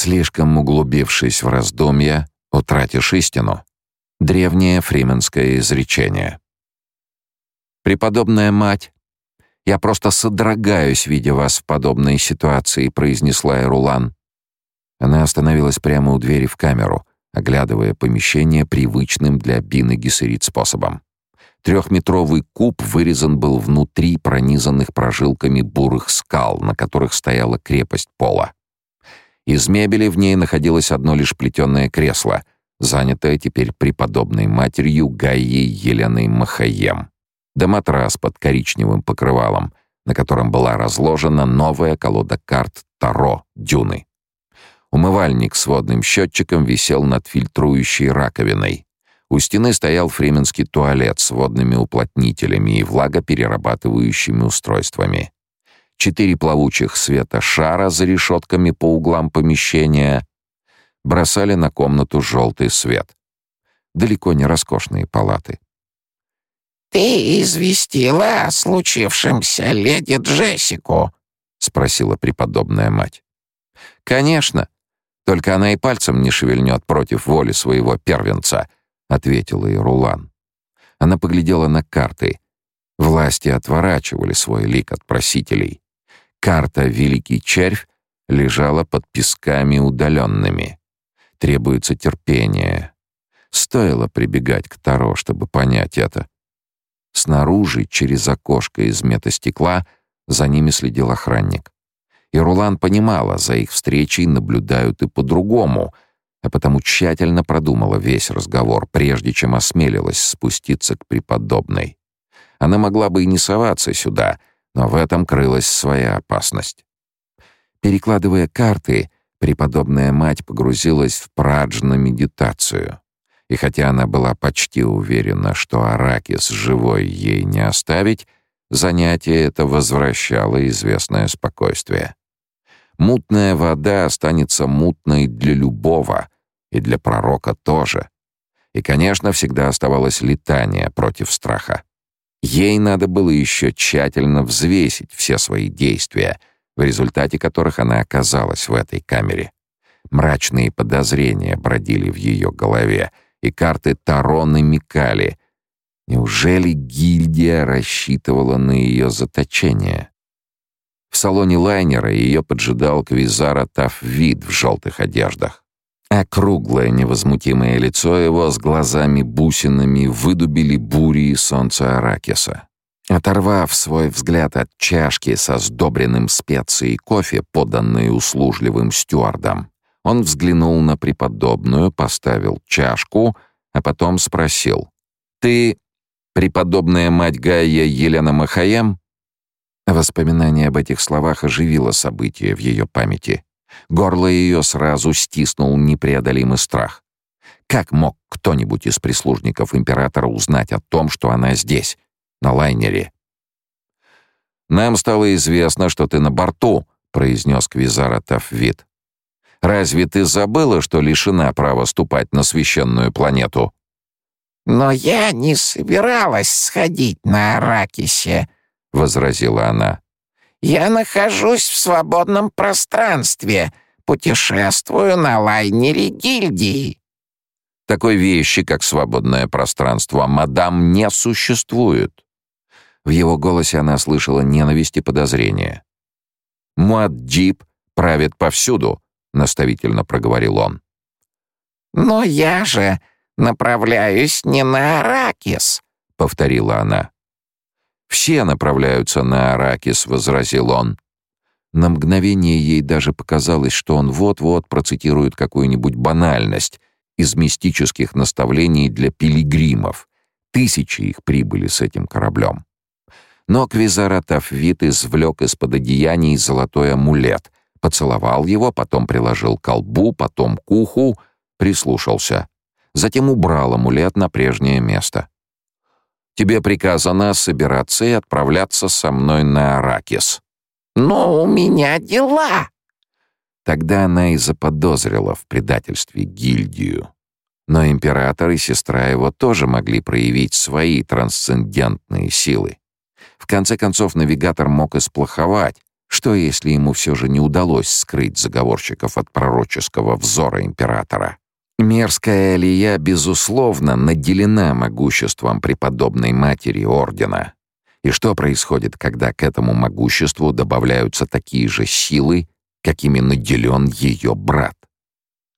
Слишком углубившись в раздумья, утратишь истину. Древнее фрименское изречение. «Преподобная мать, я просто содрогаюсь, видя вас в подобной ситуации», — произнесла Эрулан. Она остановилась прямо у двери в камеру, оглядывая помещение привычным для Бины Гессерит способом. Трехметровый куб вырезан был внутри пронизанных прожилками бурых скал, на которых стояла крепость пола. Из мебели в ней находилось одно лишь плетеное кресло, занятое теперь преподобной матерью Гаей Еленой Махаем, да матрас под коричневым покрывалом, на котором была разложена новая колода карт Таро Дюны. Умывальник с водным счетчиком висел над фильтрующей раковиной. У стены стоял фрименский туалет с водными уплотнителями и влагоперерабатывающими устройствами. Четыре плавучих света шара за решетками по углам помещения бросали на комнату желтый свет. Далеко не роскошные палаты. «Ты известила о случившемся леди Джессику?» — спросила преподобная мать. «Конечно. Только она и пальцем не шевельнет против воли своего первенца», — ответила и Рулан. Она поглядела на карты. Власти отворачивали свой лик от просителей. Карта «Великий червь» лежала под песками удаленными. Требуется терпение. Стоило прибегать к Таро, чтобы понять это. Снаружи, через окошко из метастекла, за ними следил охранник. И Рулан понимала, за их встречей наблюдают и по-другому, а потому тщательно продумала весь разговор, прежде чем осмелилась спуститься к преподобной. Она могла бы и не соваться сюда, но в этом крылась своя опасность. Перекладывая карты, преподобная мать погрузилась в прадж на медитацию. И хотя она была почти уверена, что Аракис живой ей не оставить, занятие это возвращало известное спокойствие. Мутная вода останется мутной для любого, и для пророка тоже. И, конечно, всегда оставалось летание против страха. Ей надо было еще тщательно взвесить все свои действия, в результате которых она оказалась в этой камере. Мрачные подозрения бродили в ее голове, и карты Таро намекали. Неужели гильдия рассчитывала на ее заточение? В салоне лайнера ее поджидал Квизара Тафвид в желтых одеждах. Округлое невозмутимое лицо его с глазами-бусинами выдубили бури и солнца Аракиса. Оторвав свой взгляд от чашки со сдобренным специей кофе, поданной услужливым стюардом, он взглянул на преподобную, поставил чашку, а потом спросил. «Ты преподобная мать Гая Елена Махаем?» Воспоминание об этих словах оживило события в ее памяти. Горло ее сразу стиснул непреодолимый страх. Как мог кто-нибудь из прислужников императора узнать о том, что она здесь, на лайнере? «Нам стало известно, что ты на борту», — произнес Квизара Тафвид. «Разве ты забыла, что лишена права ступать на священную планету?» «Но я не собиралась сходить на Аракисе», — возразила она. «Я нахожусь в свободном пространстве, путешествую на лайнере гильдии». Такой вещи, как свободное пространство, мадам, не существует. В его голосе она слышала ненависть и подозрение. «Муаддиб правит повсюду», — наставительно проговорил он. «Но я же направляюсь не на Аракис», — повторила она. «Все направляются на Аракис», — возразил он. На мгновение ей даже показалось, что он вот-вот процитирует какую-нибудь банальность из мистических наставлений для пилигримов. Тысячи их прибыли с этим кораблем. Но Квизаратов вид извлек из-под одеяний золотой амулет, поцеловал его, потом приложил к колбу, потом к уху, прислушался. Затем убрал амулет на прежнее место. Тебе приказано собираться и отправляться со мной на Аракис». «Но у меня дела». Тогда она и заподозрила в предательстве гильдию. Но император и сестра его тоже могли проявить свои трансцендентные силы. В конце концов, навигатор мог и сплоховать, Что, если ему все же не удалось скрыть заговорщиков от пророческого взора императора? Мерзкая Алия, безусловно, наделена могуществом преподобной матери Ордена. И что происходит, когда к этому могуществу добавляются такие же силы, какими наделен ее брат?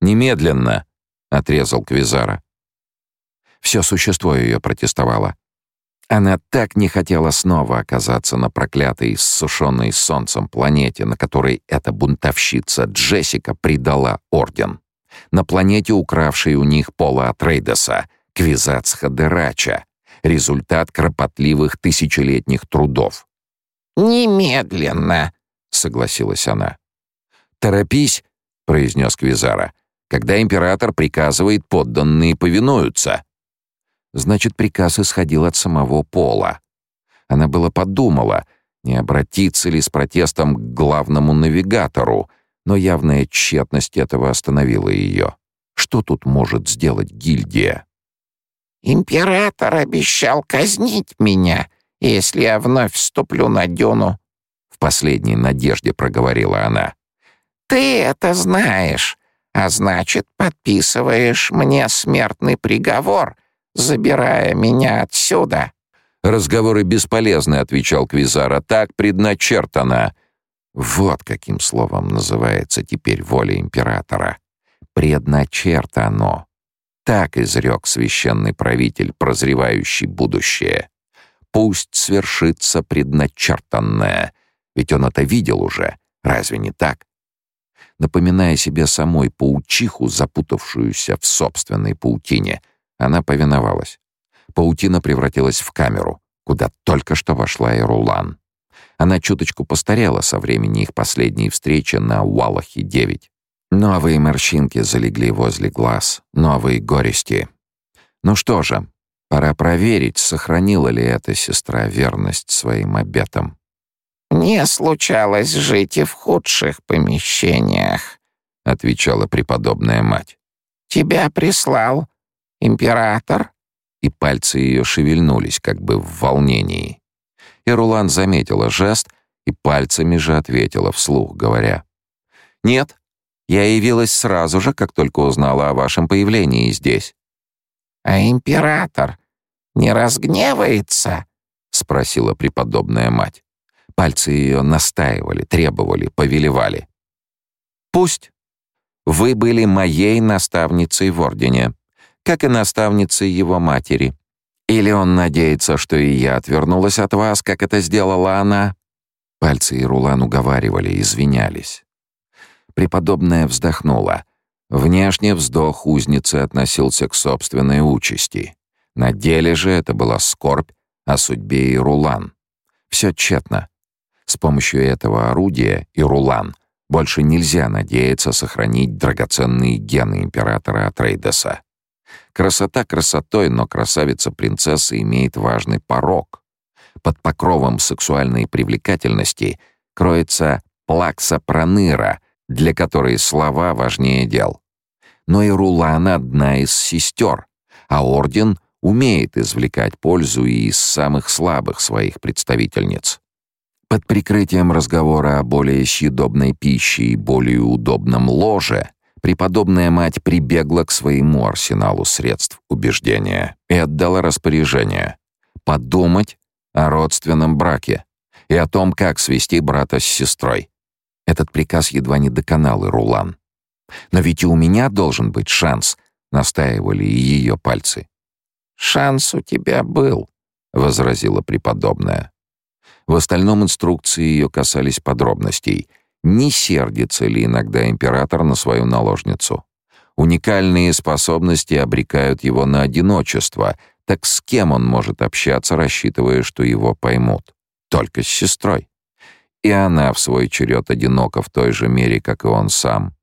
«Немедленно!» — отрезал Квизара. Все существо ее протестовало. Она так не хотела снова оказаться на проклятой, иссушенной солнцем планете, на которой эта бунтовщица Джессика предала Орден. На планете, укравшей у них Пола Атрейдеса, Квизацха Дерача, результат кропотливых тысячелетних трудов. «Немедленно», — согласилась она. «Торопись», — произнес Квизара. «Когда император приказывает, подданные повинуются». Значит, приказ исходил от самого Пола. Она было подумала, не обратиться ли с протестом к главному навигатору, но явная тщетность этого остановила ее. Что тут может сделать гильдия? «Император обещал казнить меня, если я вновь вступлю на дюну», — в последней надежде проговорила она. «Ты это знаешь, а значит, подписываешь мне смертный приговор, забирая меня отсюда». «Разговоры бесполезны», — отвечал Квизара, — «так предначертано». Вот каким словом называется теперь воля императора. Предначертано. Так изрек священный правитель, прозревающий будущее. Пусть свершится предначертанное, ведь он это видел уже, разве не так? Напоминая себе самой паучиху, запутавшуюся в собственной паутине — она повиновалась. Паутина превратилась в камеру, куда только что вошла и Рулан. Она чуточку постарела со времени их последней встречи на Уалахе-9. Новые морщинки залегли возле глаз, новые горести. Ну что же, пора проверить, сохранила ли эта сестра верность своим обетам. «Мне случалось жить и в худших помещениях», — отвечала преподобная мать. «Тебя прислал «Император?» И пальцы ее шевельнулись, как бы в волнении. И Рулан заметила жест и пальцами же ответила вслух, говоря. «Нет, я явилась сразу же, как только узнала о вашем появлении здесь». «А император не разгневается?» — спросила преподобная мать. Пальцы ее настаивали, требовали, повелевали. «Пусть. Вы были моей наставницей в Ордене как и наставницей его матери. Или он надеется, что и я отвернулась от вас, как это сделала она?» Пальцы Ирулан уговаривали, извинялись. Преподобная вздохнула. Внешне вздох узницы относился к собственной участи. На деле же это была скорбь о судьбе Ирулан. Все тщетно. С помощью этого орудия Ирулан больше нельзя надеяться сохранить драгоценные гены императора Атрейдеса. Красота красотой, но красавица-принцесса имеет важный порог. Под покровом сексуальной привлекательности кроется плакса проныра, для которой слова важнее дел. Но и Рулана одна из сестер, а Орден умеет извлекать пользу и из самых слабых своих представительниц. Под прикрытием разговора о более съедобной пище и более удобном ложе преподобная мать прибегла к своему арсеналу средств убеждения и отдала распоряжение подумать о родственном браке и о том, как свести брата с сестрой. Этот приказ едва не доконал и Рулан. «Но ведь и у меня должен быть шанс», — настаивали и ее пальцы. «Шанс у тебя был», — возразила преподобная. В остальном инструкции ее касались подробностей — не сердится ли иногда император на свою наложницу. Уникальные способности обрекают его на одиночество, так с кем он может общаться, рассчитывая, что его поймут? Только с сестрой. И она в свой черед одинока в той же мере, как и он сам.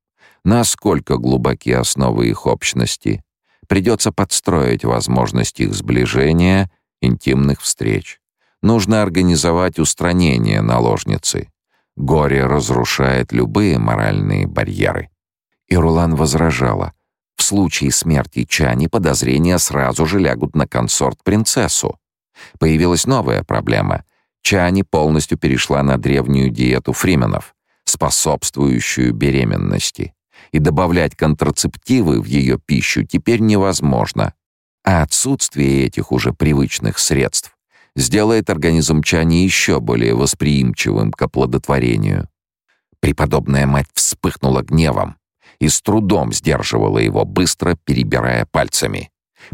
Насколько глубоки основы их общности? Придется подстроить возможность их сближения, интимных встреч. Нужно организовать устранение наложницы. Горе разрушает любые моральные барьеры. И Рулан возражала. В случае смерти Чани подозрения сразу же лягут на консорт-принцессу. Появилась новая проблема. Чани полностью перешла на древнюю диету фрименов, способствующую беременности, и добавлять контрацептивы в ее пищу теперь невозможно, а отсутствие этих уже привычных средств сделает организм Чани еще более восприимчивым к оплодотворению. Преподобная мать вспыхнула гневом и с трудом сдерживала его, быстро перебирая пальцами.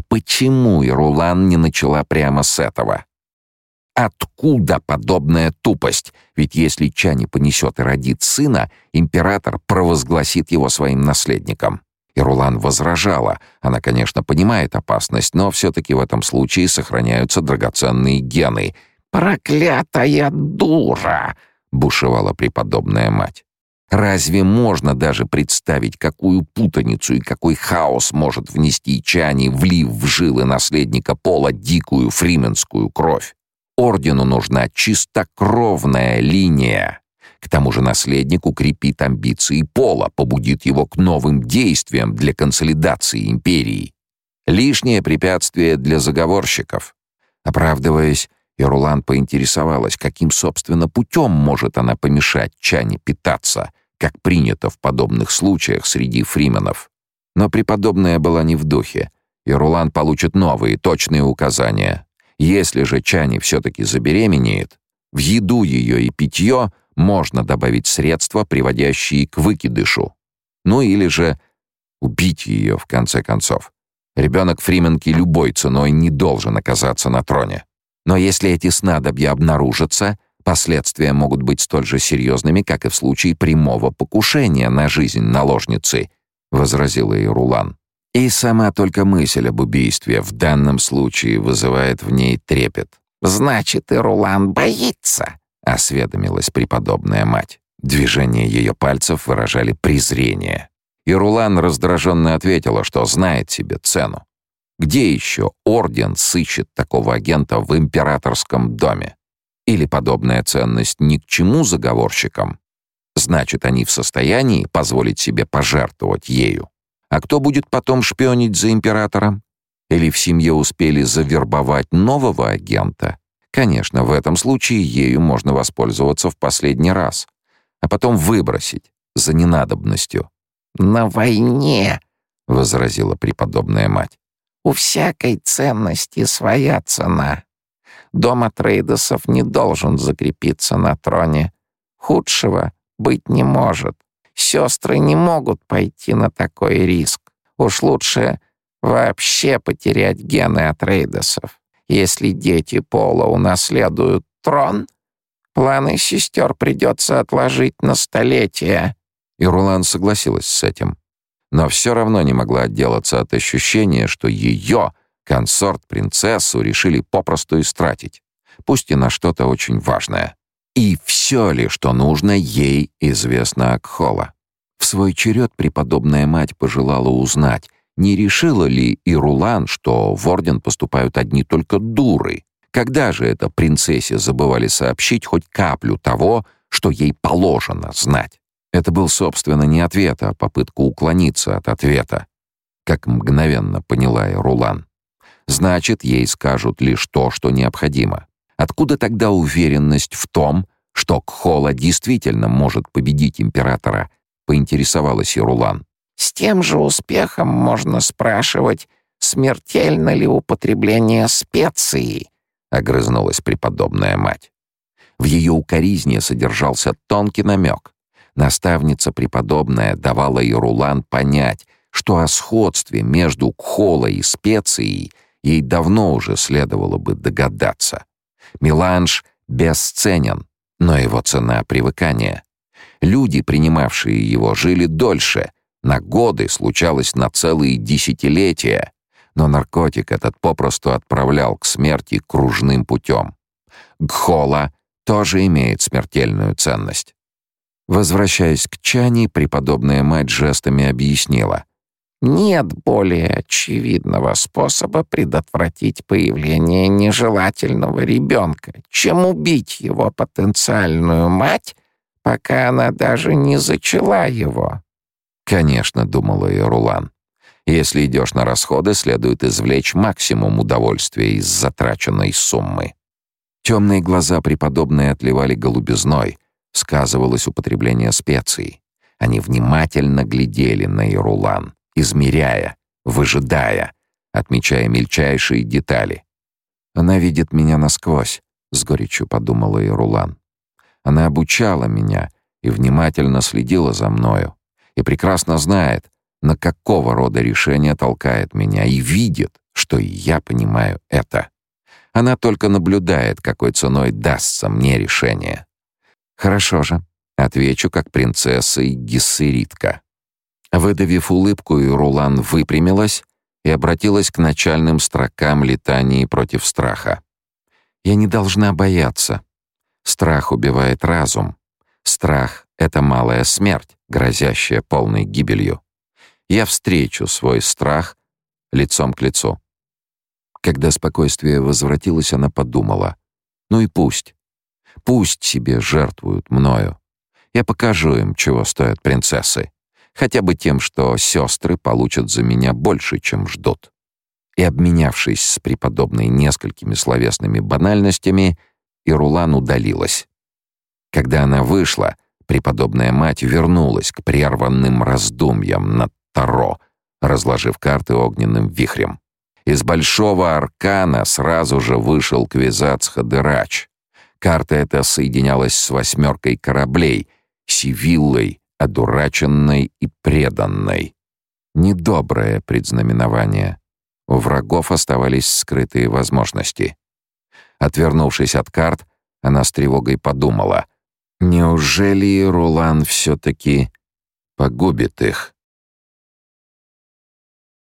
Почему Ирулан не начала прямо с этого? Откуда подобная тупость? Ведь если Чани понесет и родит сына, император провозгласит его своим наследником. И Рулан возражала. Она, конечно, понимает опасность, но все-таки в этом случае сохраняются драгоценные гены. «Проклятая дура!» — бушевала преподобная мать. Разве можно даже представить, какую путаницу и какой хаос может внести Чани, влив в жилы наследника пола дикую фрименскую кровь? Ордену нужна чистокровная линия. К тому же наследник укрепит амбиции пола, побудит его к новым действиям для консолидации империи. Лишнее препятствие для заговорщиков. Оправдываясь, Ирулан поинтересовалась, каким, собственно, путем может она помешать Чане питаться, как принято в подобных случаях среди фрименов. Но преподобная была не в духе, и Рулан получит новые, точные указания. Если же Чани все-таки забеременеет, в еду ее и питье можно добавить средства, приводящие к выкидышу. Ну или же убить ее, в конце концов. Ребенок Фрименки любой ценой не должен оказаться на троне. Но если эти снадобья обнаружатся, последствия могут быть столь же серьезными, как и в случае прямого покушения на жизнь наложницы, возразила Ирулан. И сама только мысль об убийстве в данном случае вызывает в ней трепет. «Значит, Ирулан боится», — осведомилась преподобная мать. Движения ее пальцев выражали презрение. И Рулан раздраженно ответила, что знает себе цену. Где еще орден сыщет такого агента в императорском доме? Или подобная ценность ни к чему заговорщикам? Значит, они в состоянии позволить себе пожертвовать ею. А кто будет потом шпионить за императором? Или в семье успели завербовать нового агента? Конечно, в этом случае ею можно воспользоваться в последний раз, а потом выбросить за ненадобностью. «На войне», — возразила преподобная мать, — «у всякой ценности своя цена. Дом Атрейдосов не должен закрепиться на троне. Худшего быть не может. Сестры не могут пойти на такой риск. Уж лучше вообще потерять гены Атрейдосов. Если дети Пола унаследуют трон, планы сестер придется отложить на столетия». И Рулан согласилась с этим. Но все равно не могла отделаться от ощущения, что ее, консорт-принцессу, решили попросту истратить, пусть и на что-то очень важное. И все ли, что нужно, ей известно Акхола. В свой черед преподобная мать пожелала узнать, не решила ли Ирулан, что в орден поступают одни только дуры? Когда же это принцессе забывали сообщить хоть каплю того, что ей положено знать? Это был, собственно, не ответ, а попытка уклониться от ответа, как мгновенно поняла Ирулан. Значит, ей скажут лишь то, что необходимо. Откуда тогда уверенность в том, что Кхола действительно может победить императора, поинтересовалась Ирулан. С тем же успехом можно спрашивать, смертельно ли употребление специй, огрызнулась преподобная мать. В ее укоризне содержался тонкий намек. Наставница преподобная давала Ирулан понять, что о сходстве между кхолой и специей ей давно уже следовало бы догадаться. Меланж бесценен, но его цена — привыкание. Люди, принимавшие его, жили дольше, на годы, случалось на целые десятилетия, но наркотик этот попросту отправлял к смерти кружным путем. Гхола тоже имеет смертельную ценность. Возвращаясь к Чани, преподобная мать жестами объяснила. Нет более очевидного способа предотвратить появление нежелательного ребенка, чем убить его потенциальную мать, пока она даже не зачала его. «Конечно», — думала и Рулан. «Если идешь на расходы, следует извлечь максимум удовольствия из затраченной суммы». Темные глаза преподобные отливали голубизной, сказывалось употребление специй. Они внимательно глядели на Ирулан, измеряя, выжидая, отмечая мельчайшие детали. «Она видит меня насквозь», — с горечью подумала Ирулан. «Она обучала меня и внимательно следила за мною, и прекрасно знает, на какого рода решение толкает меня, и видит, что и я понимаю это. Она только наблюдает, какой ценой дастся мне решение. Хорошо же, отвечу как принцесса и гессеритка. Выдавив улыбку, Рулан выпрямилась и обратилась к начальным строкам летании против страха. «Я не должна бояться. Страх убивает разум. Страх — это малая смерть, грозящая полной гибелью. Я встречу свой страх лицом к лицу». Когда спокойствие возвратилось, она подумала. «Ну и пусть. Пусть себе жертвуют мною. Я покажу им, чего стоят принцессы хотя бы тем, что сестры получат за меня больше, чем ждут. И обменявшись с преподобной несколькими словесными банальностями, Ирулан удалилась. Когда она вышла, преподобная мать вернулась к прерванным раздумьям над Таро, разложив карты огненным вихрем. Из большого аркана сразу же вышел Квизац Хадырач. Карта эта соединялась с восьмеркой кораблей, Сивиллой, одураченной и преданной. Недоброе предзнаменование. У врагов оставались скрытые возможности. Отвернувшись от карт, она с тревогой подумала, неужели Рулан все-таки погубит их?